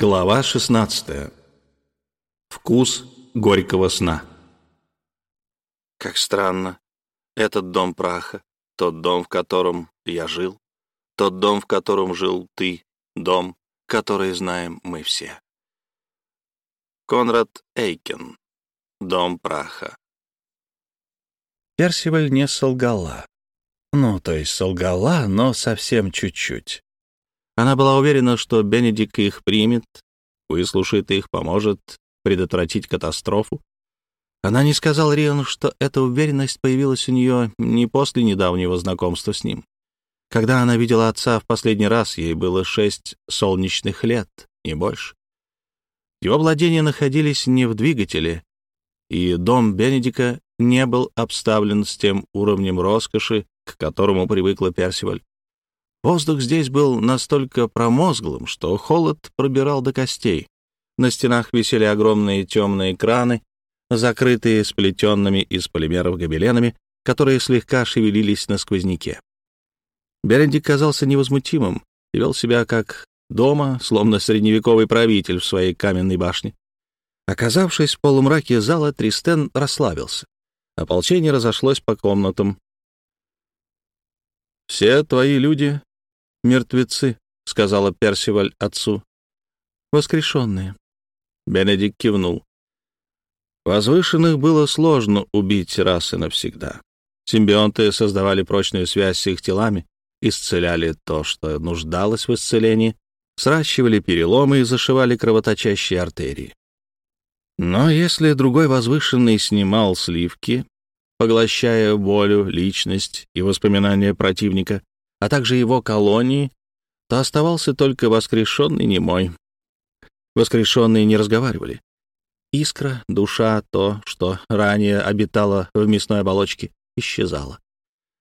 Глава 16. Вкус горького сна. Как странно. Этот дом праха, тот дом, в котором я жил, тот дом, в котором жил ты, дом, который знаем мы все. Конрад Эйкен. Дом праха. Персиваль не солгала. Ну, то есть солгала, но совсем чуть-чуть. Она была уверена, что Бенедикт их примет, выслушает их, поможет предотвратить катастрофу. Она не сказала Риану, что эта уверенность появилась у нее не после недавнего знакомства с ним. Когда она видела отца в последний раз, ей было шесть солнечных лет, не больше. Его владения находились не в двигателе, и дом Бенедика не был обставлен с тем уровнем роскоши, к которому привыкла Персиваль. Воздух здесь был настолько промозглым, что холод пробирал до костей. На стенах висели огромные темные краны, закрытые сплетенными из полимеров гобеленами, которые слегка шевелились на сквозняке. Берендик казался невозмутимым и вел себя как дома, словно средневековый правитель в своей каменной башне. Оказавшись в полумраке зала, Тристен расслабился. Ополчение разошлось по комнатам. «Все твои люди мертвецы», — сказала Персиваль отцу. «Воскрешенные». Бенедикт кивнул. Возвышенных было сложно убить раз и навсегда. Симбионты создавали прочную связь с их телами, исцеляли то, что нуждалось в исцелении, сращивали переломы и зашивали кровоточащие артерии. Но если другой возвышенный снимал сливки, поглощая волю, личность и воспоминания противника, а также его колонии, то оставался только воскрешенный немой. Воскрешенные не разговаривали. Искра, душа, то, что ранее обитало в мясной оболочке, исчезала.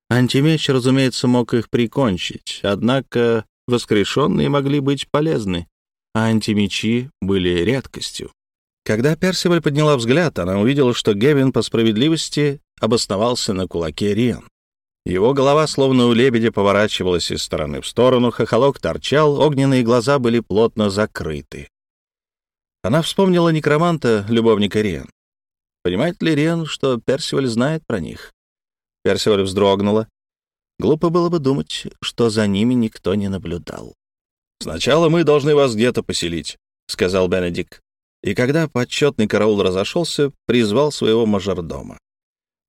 Антимеч, разумеется, мог их прикончить, однако воскрешенные могли быть полезны, а антимечи были редкостью. Когда Персиваль подняла взгляд, она увидела, что Гевин по справедливости обосновался на кулаке Риан. Его голова, словно у лебедя, поворачивалась из стороны в сторону, хохолок торчал, огненные глаза были плотно закрыты. Она вспомнила некроманта, любовника Риан. Понимает ли Риан, что Персиваль знает про них? Персиваль вздрогнула. Глупо было бы думать, что за ними никто не наблюдал. «Сначала мы должны вас где-то поселить», — сказал Бенедикт. И когда почетный караул разошелся, призвал своего мажордома.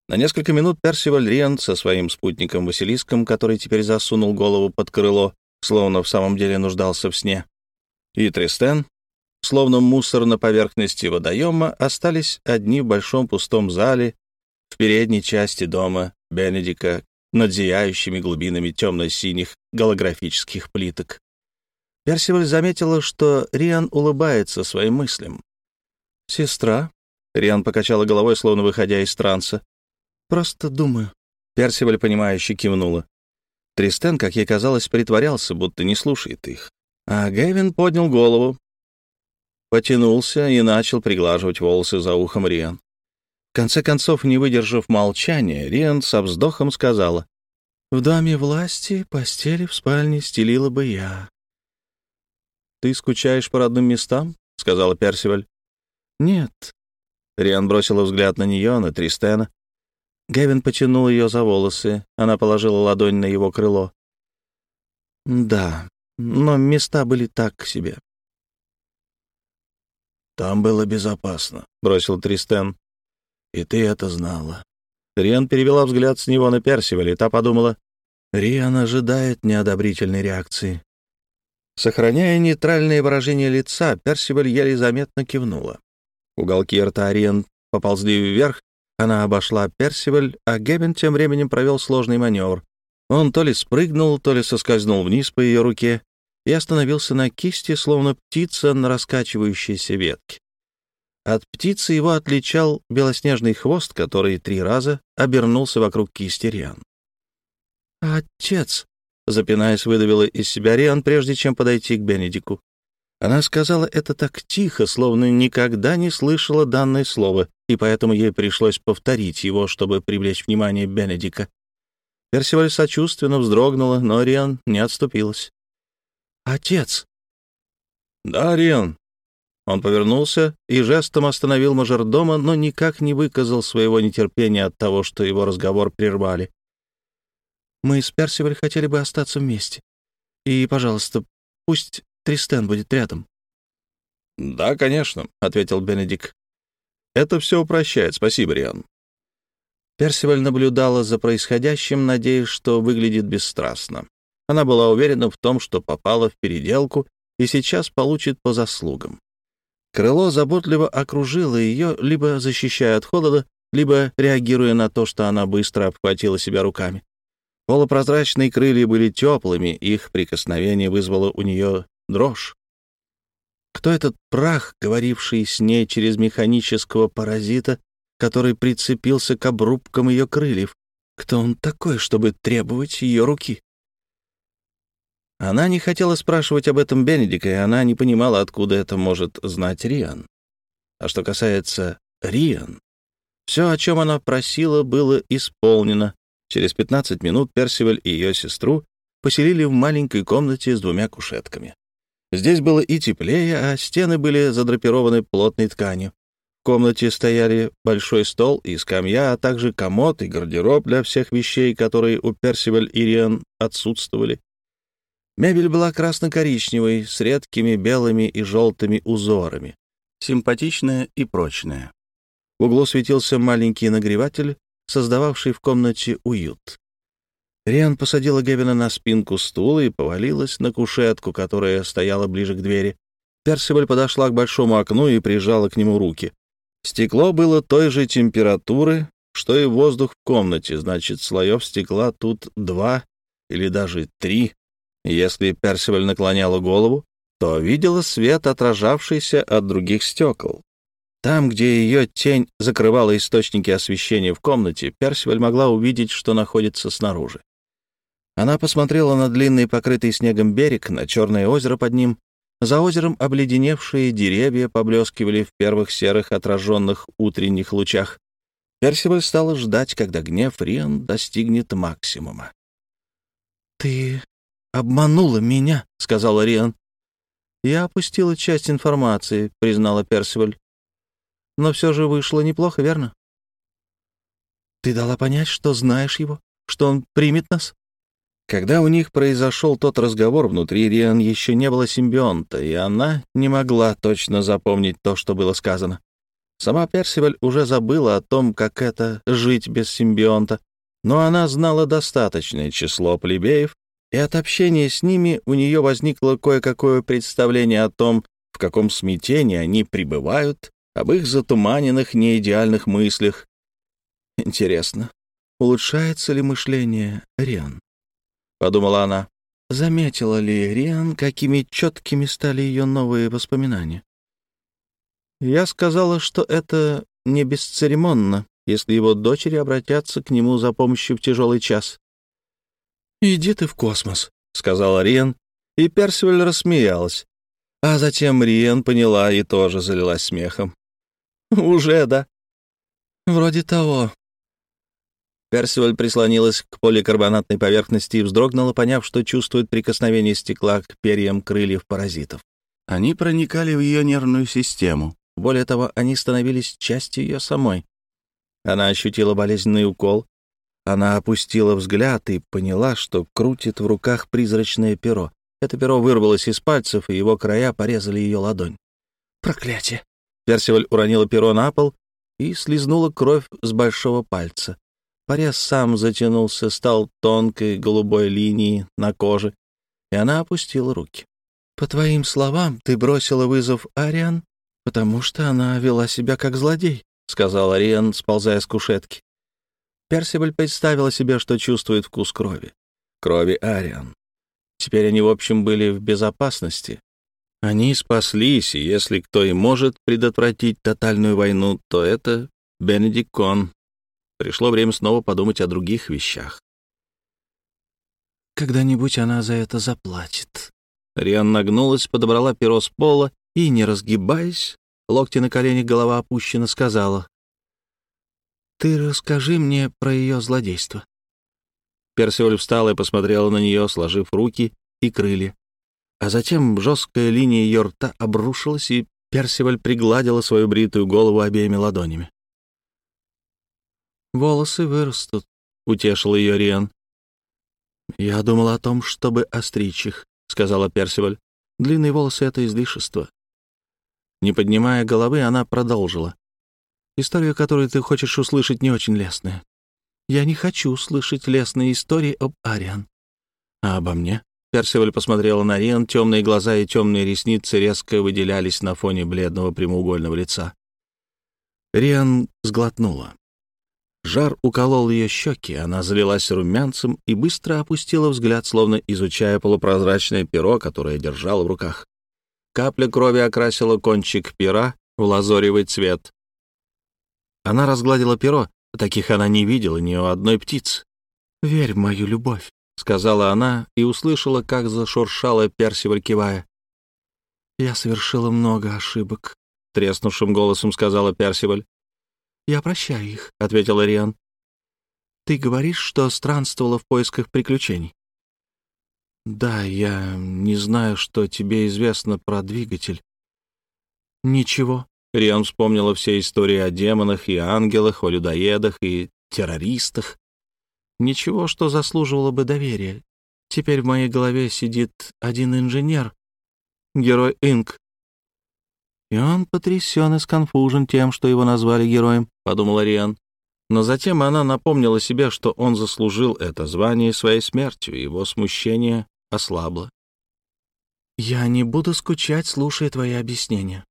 На несколько минут Персиваль Риан со своим спутником Василиском, который теперь засунул голову под крыло, словно в самом деле нуждался в сне, и Тристен, словно мусор на поверхности водоема, остались одни в большом пустом зале в передней части дома Бенедика над зияющими глубинами темно-синих голографических плиток. Персиваль заметила, что Риан улыбается своим мыслям. «Сестра?» — Риан покачала головой, словно выходя из транса. Просто думаю». Персиваль, понимающе кивнула. Тристен, как ей казалось, притворялся, будто не слушает их. А Гэвин поднял голову, потянулся и начал приглаживать волосы за ухом Риан. В конце концов, не выдержав молчания, Риан со вздохом сказала, «В доме власти постели в спальне стелила бы я». «Ты скучаешь по родным местам?» — сказала Персиваль. «Нет». Риан бросила взгляд на нее, на Тристена. Гевин потянул ее за волосы. Она положила ладонь на его крыло. «Да, но места были так себе». «Там было безопасно», — бросил Тристен. «И ты это знала». Риан перевела взгляд с него на Персиваль, и та подумала, «Риан ожидает неодобрительной реакции». Сохраняя нейтральное выражение лица, Персиваль еле заметно кивнула. Уголки рта Риан поползли вверх, она обошла Персиваль, а Геббин тем временем провел сложный маневр. Он то ли спрыгнул, то ли соскользнул вниз по ее руке и остановился на кисти, словно птица на раскачивающейся ветке. От птицы его отличал белоснежный хвост, который три раза обернулся вокруг кисти Риан. «Отец!» — запинаясь, выдавила из себя Риан, прежде чем подойти к Бенедику. Она сказала это так тихо, словно никогда не слышала данное слово, и поэтому ей пришлось повторить его, чтобы привлечь внимание Бенедика. Персиваль сочувственно вздрогнула, но Риан не отступилась. «Отец!» «Да, Риан, Он повернулся и жестом остановил мажордома, но никак не выказал своего нетерпения от того, что его разговор прервали. «Мы с Персиваль хотели бы остаться вместе. И, пожалуйста, пусть Тристен будет рядом». «Да, конечно», — ответил Бенедик. «Это все упрощает. Спасибо, Риан». Персиваль наблюдала за происходящим, надеясь, что выглядит бесстрастно. Она была уверена в том, что попала в переделку и сейчас получит по заслугам. Крыло заботливо окружило ее, либо защищая от холода, либо реагируя на то, что она быстро обхватила себя руками. Полупрозрачные крылья были теплыми, их прикосновение вызвало у нее дрожь. Кто этот прах, говоривший с ней через механического паразита, который прицепился к обрубкам ее крыльев? Кто он такой, чтобы требовать ее руки? Она не хотела спрашивать об этом Бенедика, и она не понимала, откуда это может знать Риан. А что касается Риан, все, о чем она просила, было исполнено. Через 15 минут Персиваль и ее сестру поселили в маленькой комнате с двумя кушетками. Здесь было и теплее, а стены были задрапированы плотной тканью. В комнате стояли большой стол и скамья, а также комод и гардероб для всех вещей, которые у Персиваль и Риан отсутствовали. Мебель была красно-коричневой, с редкими белыми и желтыми узорами, симпатичная и прочная. В углу светился маленький нагреватель, создававший в комнате уют. Риан посадила Гевина на спинку стула и повалилась на кушетку, которая стояла ближе к двери. Персиваль подошла к большому окну и прижала к нему руки. Стекло было той же температуры, что и воздух в комнате, значит, слоев стекла тут два или даже три. Если Персиваль наклоняла голову, то видела свет, отражавшийся от других стекол. Там, где ее тень закрывала источники освещения в комнате, Персиваль могла увидеть, что находится снаружи. Она посмотрела на длинный покрытый снегом берег, на черное озеро под ним. За озером обледеневшие деревья поблескивали в первых серых отраженных утренних лучах. Персиваль стала ждать, когда гнев Риан достигнет максимума. «Ты обманула меня», — сказала Риан. «Я опустила часть информации», — признала Персиваль. «Но все же вышло неплохо, верно?» «Ты дала понять, что знаешь его, что он примет нас?» Когда у них произошел тот разговор, внутри Риан еще не было симбионта, и она не могла точно запомнить то, что было сказано. Сама Персиваль уже забыла о том, как это — жить без симбионта, но она знала достаточное число плебеев, и от общения с ними у нее возникло кое-какое представление о том, в каком смятении они пребывают, об их затуманенных неидеальных мыслях. Интересно, улучшается ли мышление Риан? Подумала она. Заметила ли Риан, какими четкими стали ее новые воспоминания? Я сказала, что это не бесцеремонно, если его дочери обратятся к нему за помощью в тяжелый час. «Иди ты в космос», — сказала Риан, и Персиваль рассмеялась. А затем Риан поняла и тоже залилась смехом. «Уже, да?» «Вроде того». Персиваль прислонилась к поликарбонатной поверхности и вздрогнула, поняв, что чувствует прикосновение стекла к перьям крыльев паразитов. Они проникали в ее нервную систему. Более того, они становились частью ее самой. Она ощутила болезненный укол, она опустила взгляд и поняла, что крутит в руках призрачное перо. Это перо вырвалось из пальцев, и его края порезали ее ладонь. «Проклятие!» Персиваль уронила перо на пол и слезнула кровь с большого пальца. Порез сам затянулся, стал тонкой голубой линией на коже, и она опустила руки. «По твоим словам, ты бросила вызов Ариан, потому что она вела себя как злодей», — сказал Ариан, сползая с кушетки. Персибаль представила себе, что чувствует вкус крови. Крови Ариан. Теперь они, в общем, были в безопасности. Они спаслись, и если кто и может предотвратить тотальную войну, то это Бенедикт Кон. Пришло время снова подумать о других вещах. «Когда-нибудь она за это заплатит». Риан нагнулась, подобрала перо с пола и, не разгибаясь, локти на коленях, голова опущена, сказала, ты расскажи мне про ее злодейство». Персиоль встала и посмотрела на нее, сложив руки и крылья. А затем жесткая линия ее рта обрушилась, и Персиваль пригладила свою бритую голову обеими ладонями. «Волосы вырастут», — утешил ее Риан. «Я думала о том, чтобы остричь их», — сказала Персиваль. «Длинные волосы — это излишество». Не поднимая головы, она продолжила. «История, которую ты хочешь услышать, не очень лестная. Я не хочу слышать лестные истории об Ариан». «А обо мне?» Персиваль посмотрела на Риан, темные глаза и темные ресницы резко выделялись на фоне бледного прямоугольного лица. Риан сглотнула. Жар уколол ее щеки, она залилась румянцем и быстро опустила взгляд, словно изучая полупрозрачное перо, которое держала в руках. Капля крови окрасила кончик пера в лазоревый цвет. Она разгладила перо, таких она не видела ни у одной птицы. «Верь в мою любовь», — сказала она и услышала, как зашуршала Персиваль, кивая. «Я совершила много ошибок», — треснувшим голосом сказала Персиваль. «Я прощаю их», — ответила Риан. «Ты говоришь, что странствовала в поисках приключений?» «Да, я не знаю, что тебе известно про двигатель». «Ничего». Риан вспомнила все истории о демонах и ангелах, о людоедах и террористах. Ничего, что заслуживало бы доверия. Теперь в моей голове сидит один инженер, герой Инк, и он потрясен и сконфужен тем, что его назвали героем, — подумала Риан. Но затем она напомнила себе, что он заслужил это звание своей смертью, и его смущение ослабло. «Я не буду скучать, слушая твои объяснения».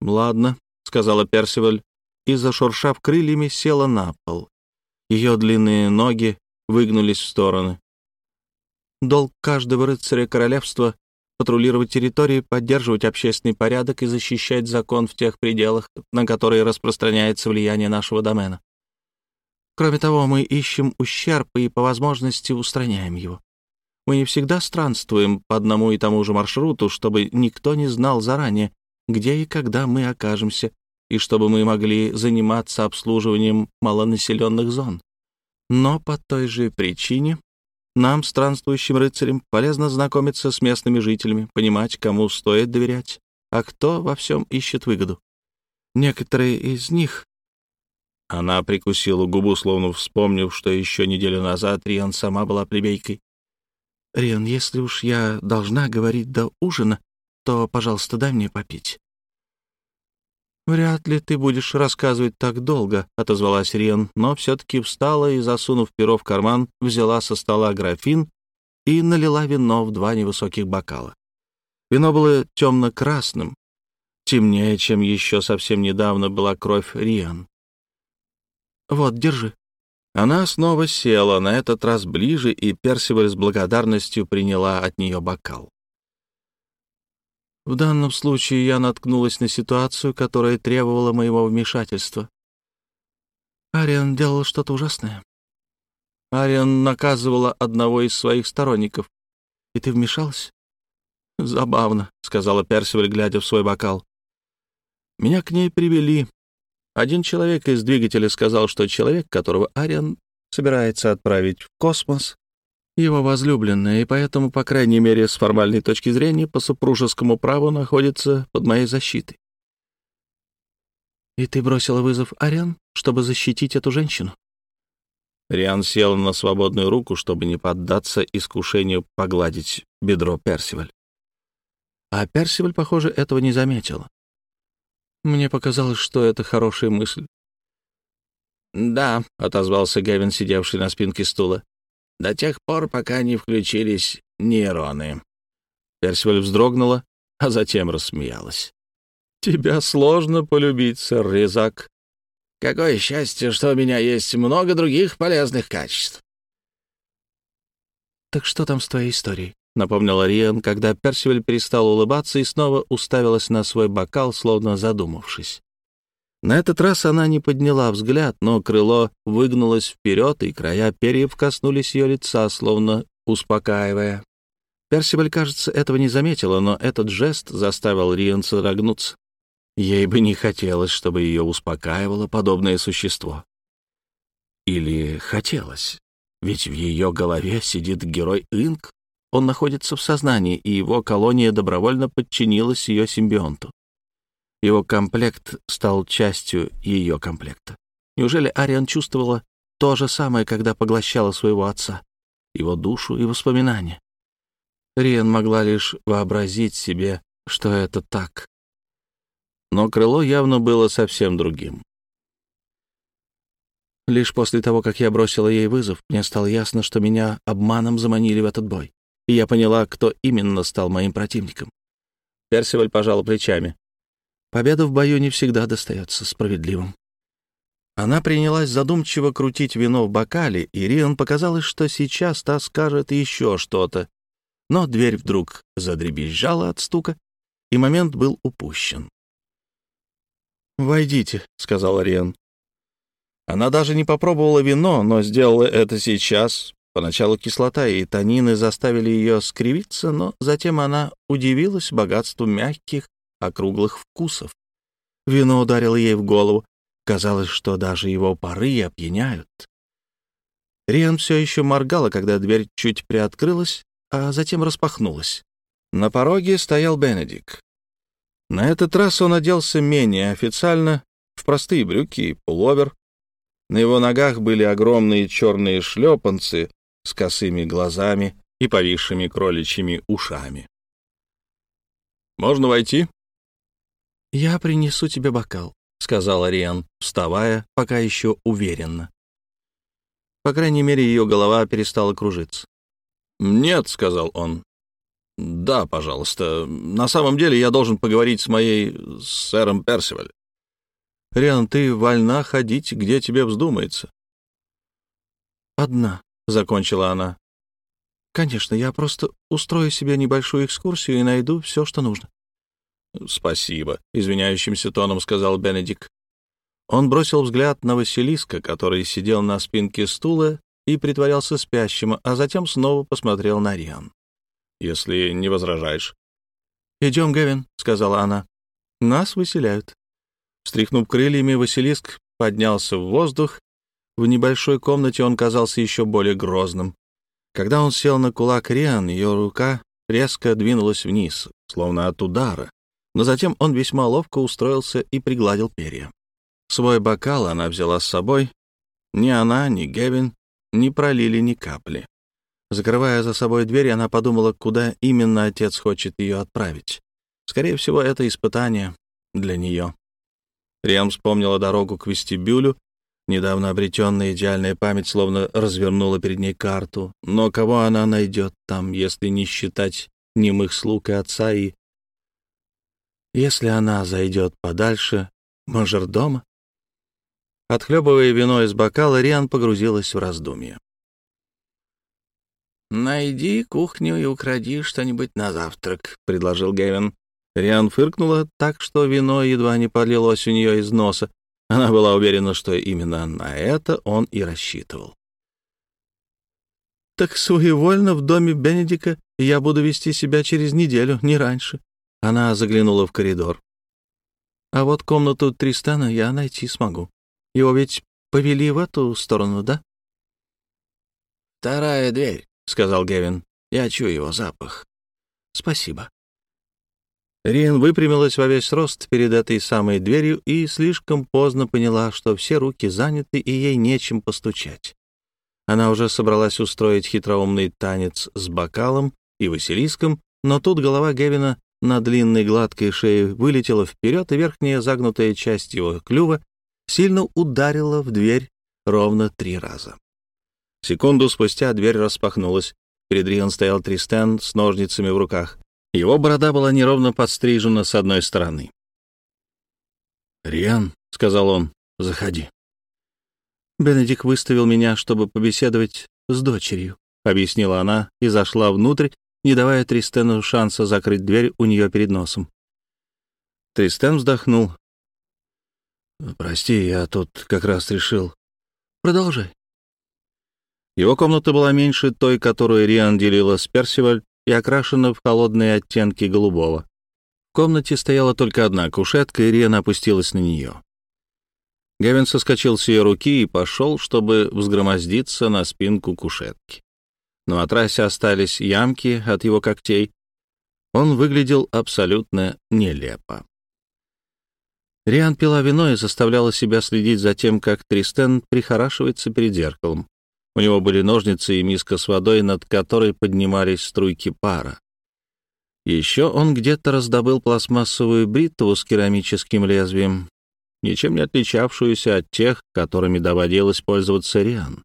«Ладно», — сказала Персиваль, и, зашуршав крыльями, села на пол. Ее длинные ноги выгнулись в стороны. Долг каждого рыцаря королевства патрулировать территории, поддерживать общественный порядок и защищать закон в тех пределах, на которые распространяется влияние нашего домена. Кроме того, мы ищем ущерб и по возможности устраняем его. Мы не всегда странствуем по одному и тому же маршруту, чтобы никто не знал заранее, где и когда мы окажемся, и чтобы мы могли заниматься обслуживанием малонаселенных зон. Но по той же причине нам, странствующим рыцарям, полезно знакомиться с местными жителями, понимать, кому стоит доверять, а кто во всем ищет выгоду. Некоторые из них... Она прикусила губу, словно вспомнив, что еще неделю назад Риан сама была плебейкой. «Риан, если уж я должна говорить до ужина, то, пожалуйста, дай мне попить». «Вряд ли ты будешь рассказывать так долго», — отозвалась Рен, но все-таки встала и, засунув перо в карман, взяла со стола графин и налила вино в два невысоких бокала. Вино было темно-красным, темнее, чем еще совсем недавно была кровь Риан. «Вот, держи». Она снова села, на этот раз ближе, и Персиваль с благодарностью приняла от нее бокал. В данном случае я наткнулась на ситуацию, которая требовала моего вмешательства. Ариан делал что-то ужасное. Ариан наказывала одного из своих сторонников. И ты вмешалась? Забавно, — сказала Персиваль, глядя в свой бокал. Меня к ней привели. Один человек из двигателя сказал, что человек, которого Ариан собирается отправить в космос, его возлюбленная, и поэтому, по крайней мере, с формальной точки зрения, по супружескому праву находится под моей защитой. «И ты бросила вызов Ариан, чтобы защитить эту женщину?» Риан сел на свободную руку, чтобы не поддаться искушению погладить бедро Персиваль. А Персиваль, похоже, этого не заметила. Мне показалось, что это хорошая мысль. «Да», — отозвался Гевин, сидевший на спинке стула до тех пор, пока не включились нейроны. Персиваль вздрогнула, а затем рассмеялась. «Тебя сложно полюбить, сэр Резак». «Какое счастье, что у меня есть много других полезных качеств». «Так что там с твоей историей?» — напомнила Риан, когда Персиваль перестал улыбаться и снова уставилась на свой бокал, словно задумавшись. На этот раз она не подняла взгляд, но крыло выгнулось вперед, и края перьев коснулись ее лица, словно успокаивая. Персибаль, кажется, этого не заметила, но этот жест заставил Риан содрогнуться. Ей бы не хотелось, чтобы ее успокаивало подобное существо. Или хотелось, ведь в ее голове сидит герой Инк. Он находится в сознании, и его колония добровольно подчинилась ее симбионту. Его комплект стал частью ее комплекта. Неужели Ариан чувствовала то же самое, когда поглощала своего отца, его душу и воспоминания? Риан могла лишь вообразить себе, что это так. Но крыло явно было совсем другим. Лишь после того, как я бросила ей вызов, мне стало ясно, что меня обманом заманили в этот бой, и я поняла, кто именно стал моим противником. Персиваль пожала плечами. Победа в бою не всегда достается справедливым. Она принялась задумчиво крутить вино в бокале, и Риан показалось, что сейчас та скажет еще что-то. Но дверь вдруг задребезжала от стука, и момент был упущен. «Войдите», — сказал Риан. Она даже не попробовала вино, но сделала это сейчас. Поначалу кислота и танины заставили ее скривиться, но затем она удивилась богатству мягких, округлых вкусов. Вино ударило ей в голову, Казалось, что даже его пары опьяняют. Риан все еще моргала, когда дверь чуть приоткрылась, а затем распахнулась. На пороге стоял Бенедик. На этот раз он оделся менее официально, в простые брюки и пуловер. На его ногах были огромные черные шлепанцы с косыми глазами и повисшими кроличьими ушами. «Можно войти?» «Я принесу тебе бокал», — сказала Риан, вставая, пока еще уверенно. По крайней мере, ее голова перестала кружиться. «Нет», — сказал он. «Да, пожалуйста. На самом деле я должен поговорить с моей... с сэром Персиваль. Риан, ты вольна ходить, где тебе вздумается». «Одна», — закончила она. «Конечно, я просто устрою себе небольшую экскурсию и найду все, что нужно». «Спасибо», — извиняющимся тоном сказал Бенедик. Он бросил взгляд на Василиска, который сидел на спинке стула и притворялся спящим, а затем снова посмотрел на Риан. «Если не возражаешь». «Идем, Гевин», — сказала она. «Нас выселяют». Встряхнув крыльями, Василиск поднялся в воздух. В небольшой комнате он казался еще более грозным. Когда он сел на кулак Риан, ее рука резко двинулась вниз, словно от удара но затем он весьма ловко устроился и пригладил перья. Свой бокал она взяла с собой. Ни она, ни Гевин не пролили ни капли. Закрывая за собой дверь, она подумала, куда именно отец хочет ее отправить. Скорее всего, это испытание для нее. Риам вспомнила дорогу к вестибюлю. Недавно обретенная идеальная память словно развернула перед ней карту. Но кого она найдет там, если не считать немых слуг и отца и если она зайдет подальше, мажордома? Отхлебывая вино из бокала, Риан погрузилась в раздумье. «Найди кухню и укради что-нибудь на завтрак», — предложил Гевин. Риан фыркнула так, что вино едва не полилось у нее из носа. Она была уверена, что именно на это он и рассчитывал. «Так своевольно в доме Бенедика я буду вести себя через неделю, не раньше», она заглянула в коридор. «А вот комнату Тристана я найти смогу. Его ведь повели в эту сторону, да?» «Вторая дверь», — сказал Гевин. «Я чую его запах». «Спасибо». Рин выпрямилась во весь рост перед этой самой дверью и слишком поздно поняла, что все руки заняты и ей нечем постучать. Она уже собралась устроить хитроумный танец с бокалом и Василиском, но тут голова Гевина на длинной гладкой шее вылетела вперед, и верхняя загнутая часть его клюва сильно ударила в дверь ровно три раза. Секунду спустя дверь распахнулась. Перед Риан стоял Тристен с ножницами в руках. Его борода была неровно подстрижена с одной стороны. «Риан», — сказал он, — «заходи». «Бенедик выставил меня, чтобы побеседовать с дочерью», — объяснила она и зашла внутрь, не давая Тристену шанса закрыть дверь у нее перед носом. Тристен вздохнул. «Прости, я тут как раз решил. Продолжай». Его комната была меньше той, которую Риан делила с Персиваль, и окрашена в холодные оттенки голубого. В комнате стояла только одна кушетка, и Риан опустилась на нее. Гевин соскочил с ее руки и пошел, чтобы взгромоздиться на спинку кушетки. На матрасе остались ямки от его когтей. Он выглядел абсолютно нелепо. Риан пила вино и заставляла себя следить за тем, как Тристен прихорашивается перед зеркалом. У него были ножницы и миска с водой, над которой поднимались струйки пара. Еще он где-то раздобыл пластмассовую бритву с керамическим лезвием, ничем не отличавшуюся от тех, которыми доводилось пользоваться Риан.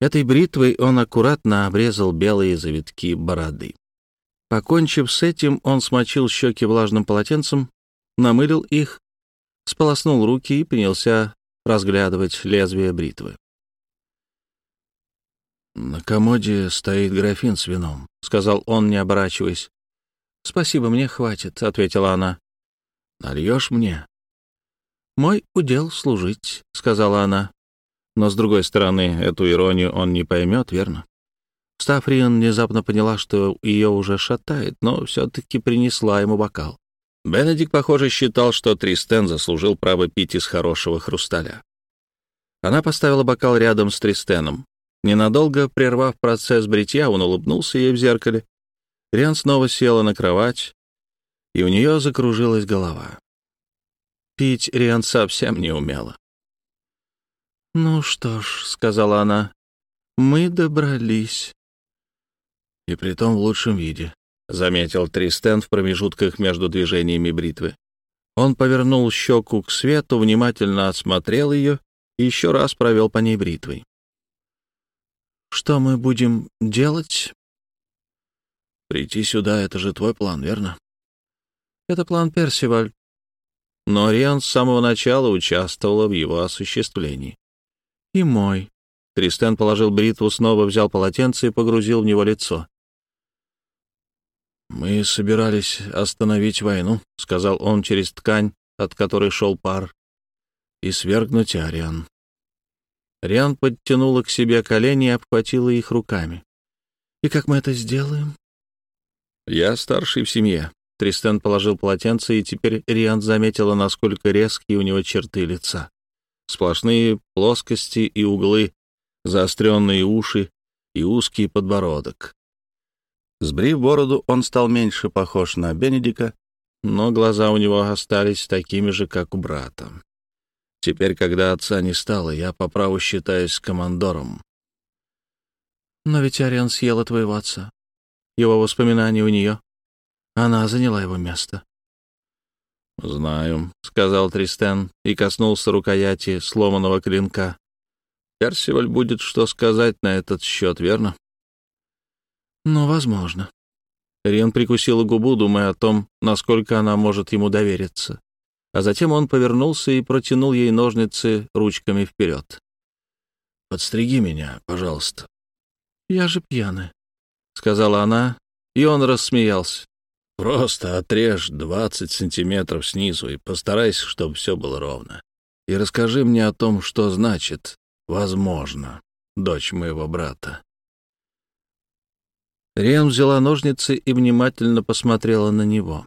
Этой бритвой он аккуратно обрезал белые завитки бороды. Покончив с этим, он смочил щеки влажным полотенцем, намылил их, сполоснул руки и принялся разглядывать лезвие бритвы. «На комоде стоит графин с вином», — сказал он, не оборачиваясь. «Спасибо, мне хватит», — ответила она. «Нальешь мне?» «Мой удел служить», — сказала она. Но, с другой стороны, эту иронию он не поймет, верно? Стафриан внезапно поняла, что ее уже шатает, но все-таки принесла ему бокал. Бенедикт, похоже, считал, что Тристен заслужил право пить из хорошего хрусталя. Она поставила бокал рядом с Тристеном. Ненадолго прервав процесс бритья, он улыбнулся ей в зеркале. Риан снова села на кровать, и у нее закружилась голова. Пить Риан совсем не умела. «Ну что ж», — сказала она, — «мы добрались». «И притом в лучшем виде», — заметил Тристен в промежутках между движениями бритвы. Он повернул щеку к свету, внимательно осмотрел ее и еще раз провел по ней бритвой. Что мы будем делать? Прийти сюда — это же твой план, верно? Это план Персиваль. Но Риан с самого начала участвовала в его осуществлении. И мой. Тристен положил бритву, снова взял полотенце и погрузил в него лицо. «Мы собирались остановить войну», — сказал он через ткань, от которой шел пар, — «и свергнуть Ариан». Риан подтянула к себе колени и обхватила их руками. «И как мы это сделаем?» «Я старший в семье». Тристен положил полотенце, и теперь Риан заметила, насколько резкие у него черты лица. Сплошные плоскости и углы, заостренные уши и узкий подбородок. Сбрив бороду, он стал меньше похож на Бенедика, но глаза у него остались такими же, как у брата. Теперь, когда отца не стало, я по праву считаюсь командором. Но ведь Ариан съела твоего отца. Его воспоминания у нее. Она заняла его место. «Знаю», — сказал Тристен и коснулся рукояти сломанного клинка. «Персиваль будет что сказать на этот счет, верно?» «Ну, возможно». Рен прикусила губу, думая о том, насколько она может ему довериться а затем он повернулся и протянул ей ножницы ручками вперед. «Подстриги меня, пожалуйста». «Я же пьяная», — сказала она, и он рассмеялся. «Просто отрежь двадцать сантиметров снизу и постарайся, чтобы все было ровно. И расскажи мне о том, что значит «возможно», дочь моего брата». Риан взяла ножницы и внимательно посмотрела на него.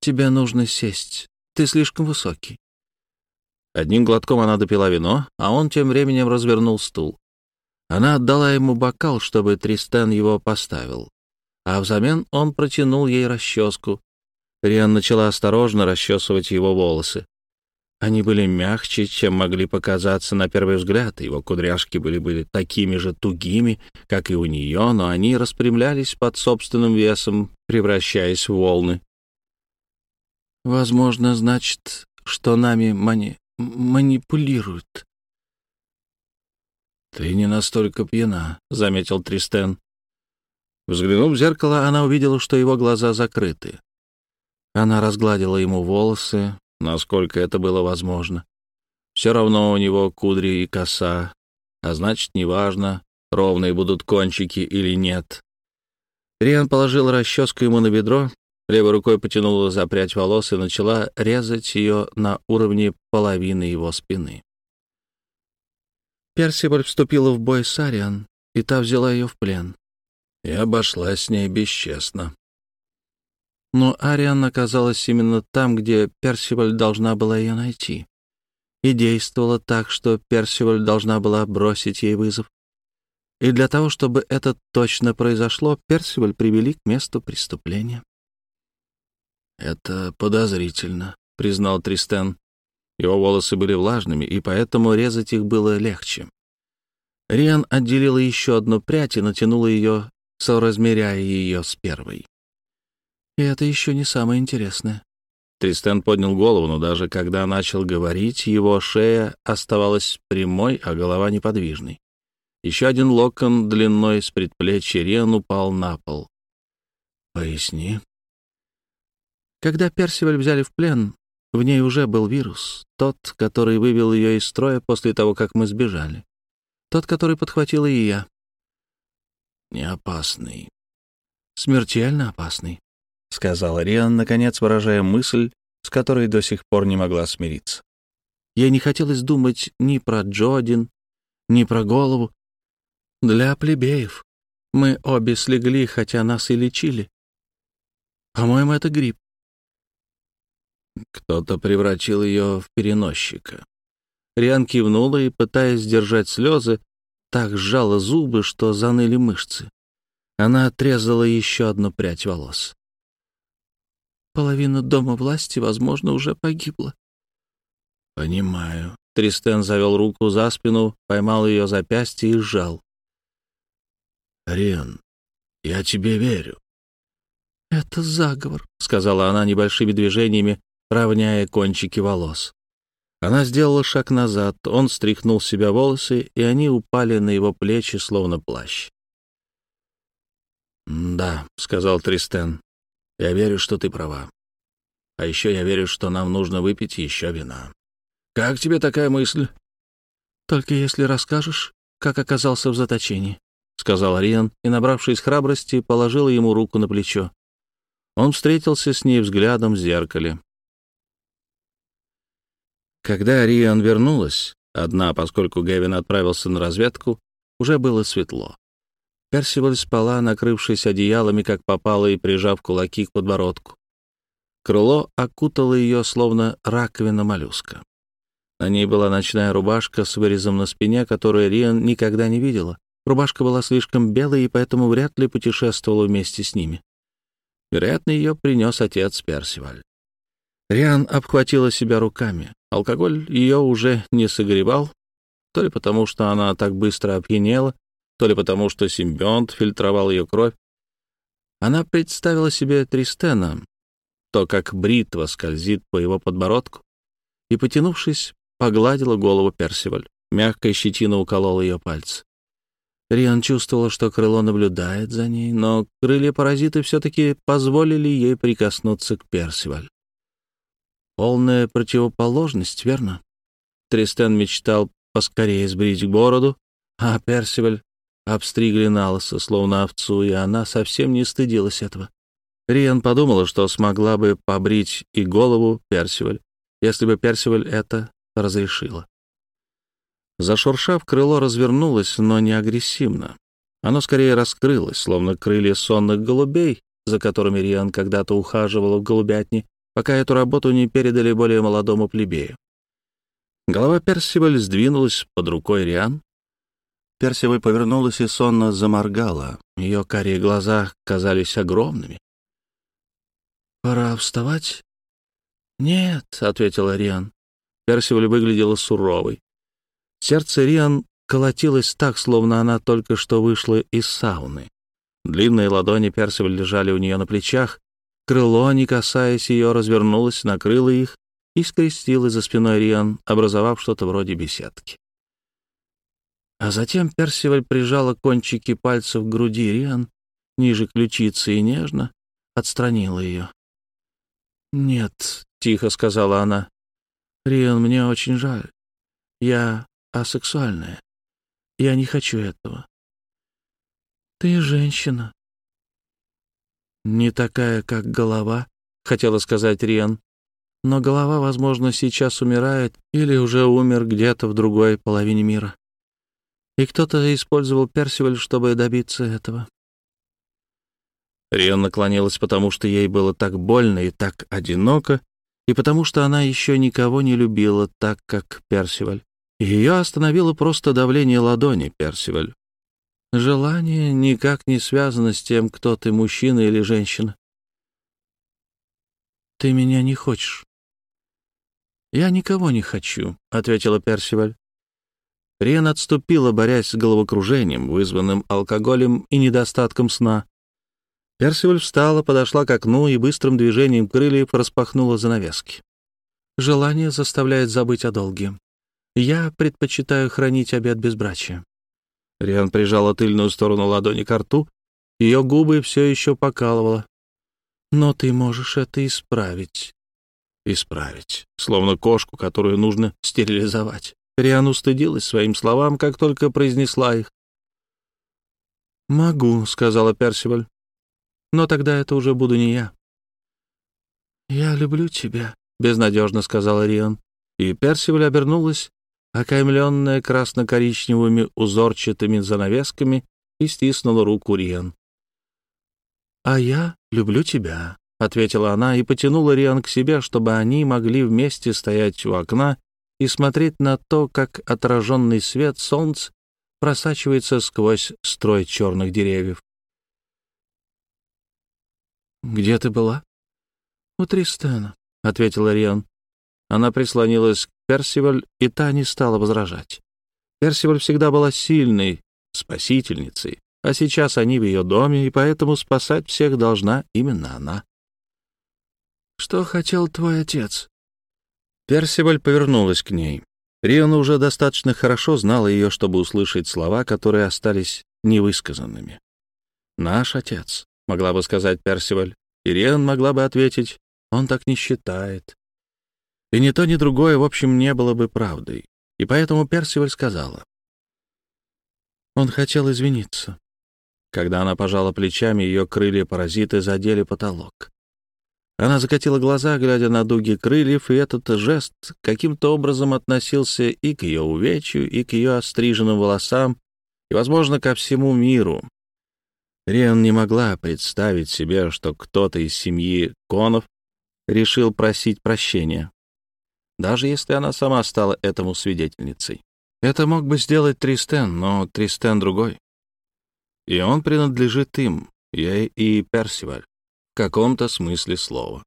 Тебе нужно сесть. Ты слишком высокий». Одним глотком она допила вино, а он тем временем развернул стул. Она отдала ему бокал, чтобы Тристан его поставил. А взамен он протянул ей расческу. Риан начала осторожно расчесывать его волосы. Они были мягче, чем могли показаться на первый взгляд. Его кудряшки были, были такими же тугими, как и у нее, но они распрямлялись под собственным весом, превращаясь в волны. Возможно, значит, что нами мани... манипулируют. «Ты не настолько пьяна», — заметил Тристен. Взглянув в зеркало, она увидела, что его глаза закрыты. Она разгладила ему волосы, насколько это было возможно. Все равно у него кудри и коса, а значит, неважно, ровные будут кончики или нет. Риан положил расческу ему на бедро Левой рукой потянула за прядь волос и начала резать ее на уровне половины его спины. Персибаль вступила в бой с Ариан, и та взяла ее в плен. И обошлась с ней бесчестно. Но Ариан оказалась именно там, где Персибаль должна была ее найти. И действовала так, что Персиваль должна была бросить ей вызов. И для того, чтобы это точно произошло, Персиваль привели к месту преступления. «Это подозрительно», — признал Тристен. Его волосы были влажными, и поэтому резать их было легче. Риан отделила еще одну прядь и натянула ее, соразмеряя ее с первой. И это еще не самое интересное. Тристен поднял голову, но даже когда начал говорить, его шея оставалась прямой, а голова неподвижной. Еще один локон длиной с предплечья Риан упал на пол. «Поясни». Когда Персиваль взяли в плен, в ней уже был вирус, тот, который вывел ее из строя после того, как мы сбежали. Тот, который подхватила и я. Не опасный. Смертельно опасный, — сказала Риан, наконец выражая мысль, с которой до сих пор не могла смириться. Ей не хотелось думать ни про Джодин, ни про голову. Для плебеев. Мы обе слегли, хотя нас и лечили. По-моему, это грипп. Кто-то превратил ее в переносчика. Риан кивнула и, пытаясь сдержать слезы, так сжала зубы, что заныли мышцы. Она отрезала еще одну прядь волос. Половина дома власти, возможно, уже погибла. «Понимаю». Тристен завел руку за спину, поймал ее запястье и сжал. «Риан, я тебе верю». «Это заговор», — сказала она небольшими движениями, равняя кончики волос. Она сделала шаг назад, он стряхнул с себя волосы, и они упали на его плечи, словно плащ. «Да», — сказал Тристен, — «я верю, что ты права. А еще я верю, что нам нужно выпить еще вина. Как тебе такая мысль?» «Только если расскажешь, как оказался в заточении», — сказал Риан, и, набравшись храбрости, положила ему руку на плечо. Он встретился с ней взглядом в зеркале. Когда Риан вернулась, одна, поскольку Гэвин отправился на разведку, уже было светло. Персиваль спала, накрывшись одеялами, как попало, и прижав кулаки к подбородку. Крыло окутало ее, словно раковина моллюска. На ней была ночная рубашка с вырезом на спине, которую Риан никогда не видела. Рубашка была слишком белой, и поэтому вряд ли путешествовала вместе с ними. Вероятно, ее принес отец Персиваль. Риан обхватила себя руками. Алкоголь ее уже не согревал, то ли потому, что она так быстро опьянела, то ли потому, что симбионт фильтровал ее кровь. Она представила себе Тристена, то, как бритва скользит по его подбородку, и, потянувшись, погладила голову Персиваль. Мягкая щетина уколола ее пальцы. Риан чувствовала, что крыло наблюдает за ней, но крылья паразиты все-таки позволили ей прикоснуться к Персиваль. Полная противоположность, верно? Тристен мечтал поскорее сбрить бороду, а Персиваль обстригли на лысо, словно овцу, и она совсем не стыдилась этого. Риан подумала, что смогла бы побрить и голову Персиваль, если бы Персиваль это разрешила. Зашуршав, крыло развернулось, но не агрессивно. Оно скорее раскрылось, словно крылья сонных голубей, за которыми Риан когда-то ухаживала в голубятне, пока эту работу не передали более молодому плебею. Голова Персиваль сдвинулась под рукой Риан. Персиваль повернулась и сонно заморгала. Ее карие глаза казались огромными. «Пора вставать?» «Нет», — ответила Риан. Персиваль выглядела суровой. Сердце Риан колотилось так, словно она только что вышла из сауны. Длинные ладони Персиваль лежали у нее на плечах, Крыло, не касаясь ее, развернулось, накрыло их и скрестило за спиной Риан, образовав что-то вроде беседки. А затем Персиваль прижала кончики пальцев к груди Риан, ниже ключицы, и нежно отстранила ее. «Нет», — тихо сказала она, — «Риан, мне очень жаль. Я асексуальная. Я не хочу этого». «Ты женщина», «Не такая, как голова», — хотела сказать Риан. «Но голова, возможно, сейчас умирает или уже умер где-то в другой половине мира. И кто-то использовал Персиваль, чтобы добиться этого». Риан наклонилась, потому что ей было так больно и так одиноко, и потому что она еще никого не любила так, как Персиваль. Ее остановило просто давление ладони Персиваль. Желание никак не связано с тем, кто ты, мужчина или женщина. «Ты «Ты меня не хочешь». «Я никого не хочу», — ответила Персиваль. Риан отступила, борясь с головокружением, вызванным алкоголем и недостатком сна. Персиваль встала, подошла к окну и быстрым движением крыльев распахнула занавески. Желание заставляет забыть о долге. Я предпочитаю хранить обет безбрачия. Риан прижала тыльную сторону ладони к рту, ее губы все еще покалывало. Но ты можешь это исправить. Исправить. Словно кошку, которую нужно стерилизовать. Риан устыдилась своим словам, как только произнесла их. «Могу», — сказала Персиваль. «Но тогда это уже буду не я». «Я люблю тебя», — безнадежно сказала Риан. И Персиваль обернулась, окаймленная красно-коричневыми узорчатыми занавесками, и стиснула руку Риан. «А я люблю тебя», — ответила она и потянула Риан к себе, чтобы они могли вместе стоять у окна и смотреть на то, как отраженный свет солнца просачивается сквозь строй черных деревьев. «Где ты была?» «У Тристана», — ответила Риан. Она прислонилась к Персиваль, и та не стала возражать. Персиваль всегда была сильной спасительницей, а сейчас они в ее доме, и поэтому спасать всех должна именно она. «Что хотел твой отец?» Персиваль повернулась к ней. Риона уже достаточно хорошо знала ее, чтобы услышать слова, которые остались невысказанными. «Наш отец», — могла бы сказать Персиваль, и Рион могла бы ответить, «он так не считает». И ни то, ни другое, в общем, не было бы правдой. И поэтому Персиваль сказала. Он хотел извиниться. Когда она пожала плечами, ее крылья-паразиты задели потолок. Она закатила глаза, глядя на дуги крыльев, и этот жест каким-то образом относился и к ее увечью, и к ее остриженным волосам, и, возможно, ко всему миру. Риан не могла представить себе, что кто-то из семьи Конов решил просить прощения, даже если она сама стала этому свидетельницей. Это мог бы сделать Тристен, но Тристен другой. И он принадлежит им, ей и Персиваль каком-то смысле слова.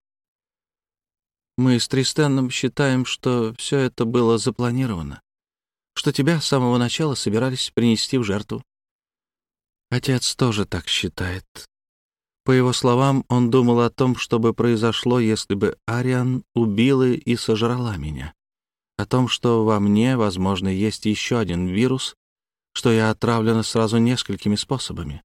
Мы с Тристеном считаем, что все это было запланировано, что тебя с самого начала собирались принести в жертву. Отец тоже так считает. По его словам, он думал о том, что бы произошло, если бы Ариан убила и сожрала меня. О том, что во мне, возможно, есть еще один вирус, что я отравлена сразу несколькими способами.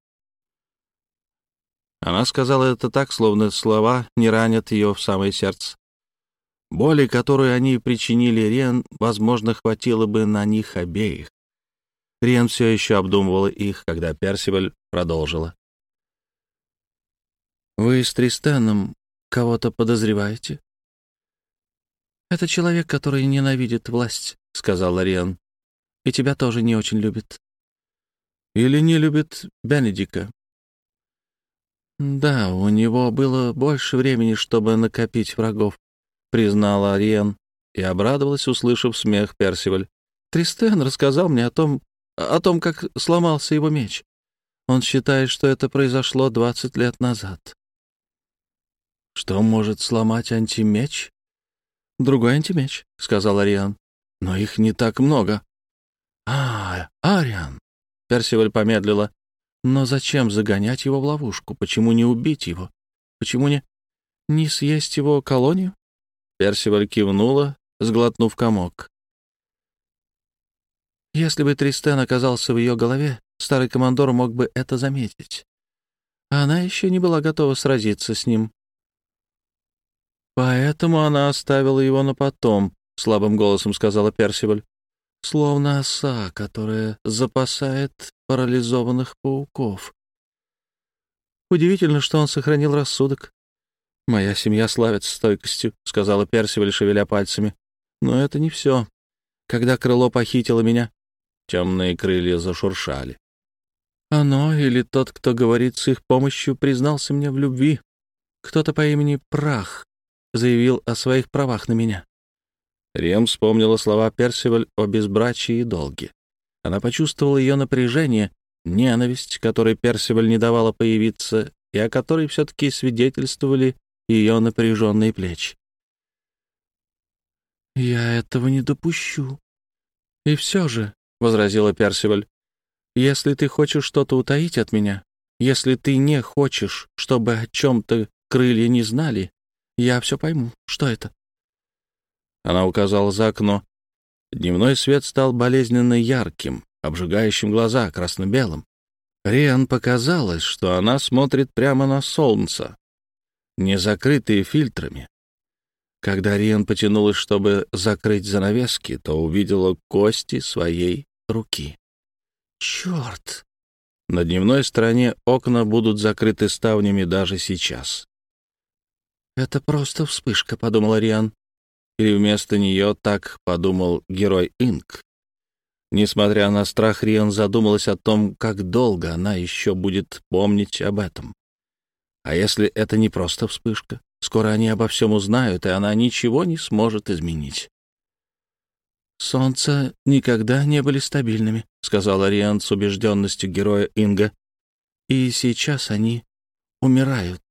Она сказала это так, словно слова не ранят ее в самое сердце. Боли, которую они причинили Рен, возможно, хватило бы на них обеих. Рен все еще обдумывала их, когда Персиваль продолжила. «Вы с Тристаном кого-то подозреваете?» «Это человек, который ненавидит власть», — сказала Риан. «И тебя тоже не очень любит». «Или не любит Бенедика», «Да, у него было больше времени, чтобы накопить врагов», — признала Ариен и обрадовалась, услышав смех Персиваль. «Тристен рассказал мне о том, о том, как сломался его меч. Он считает, что это произошло двадцать лет назад». «Что может сломать антимеч?» «Другой антимеч», — сказал Ариан. «Но их не так много». «А, Ариан!» — Персиваль помедлила. Но зачем загонять его в ловушку? Почему не убить его? Почему не... не съесть его колонию? Персиваль кивнула, сглотнув комок. Если бы Тристен оказался в ее голове, старый командор мог бы это заметить. А она еще не была готова сразиться с ним. «Поэтому она оставила его на потом», — слабым голосом сказала Персиваль словно оса, которая запасает парализованных пауков. Удивительно, что он сохранил рассудок. «Моя семья славится стойкостью», — сказала Персиваль, шевеля пальцами. «Но это не все. Когда крыло похитило меня, темные крылья зашуршали. Оно или тот, кто говорит с их помощью, признался мне в любви. Кто-то по имени Прах заявил о своих правах на меня. Рем вспомнила слова Персиваль о безбрачии и долге. Она почувствовала ее напряжение, ненависть, которой Персиваль не давала появиться, и о которой все-таки свидетельствовали ее напряженные плечи. «Я этого не допущу». «И все же», — возразила Персиваль, — «если ты хочешь что-то утаить от меня, если ты не хочешь, чтобы о чем-то крылья не знали, я все пойму. Что это?» Она указала за окно. Дневной свет стал болезненно ярким, обжигающим глаза красно-белым. Риан показалось, что она смотрит прямо на солнце, не закрытые фильтрами. Когда Риан потянулась, чтобы закрыть занавески, то увидела кости своей руки. «Черт!» На дневной стороне окна будут закрыты ставнями даже сейчас. «Это просто вспышка», — подумала Риан. Или вместо нее так подумал герой Инк. Несмотря на страх, Риан задумалась о том, как долго она еще будет помнить об этом. А если это не просто вспышка? Скоро они обо всем узнают, и она ничего не сможет изменить. «Солнца никогда не были стабильными», — сказал Риан с убежденностью героя Инга. «И сейчас они умирают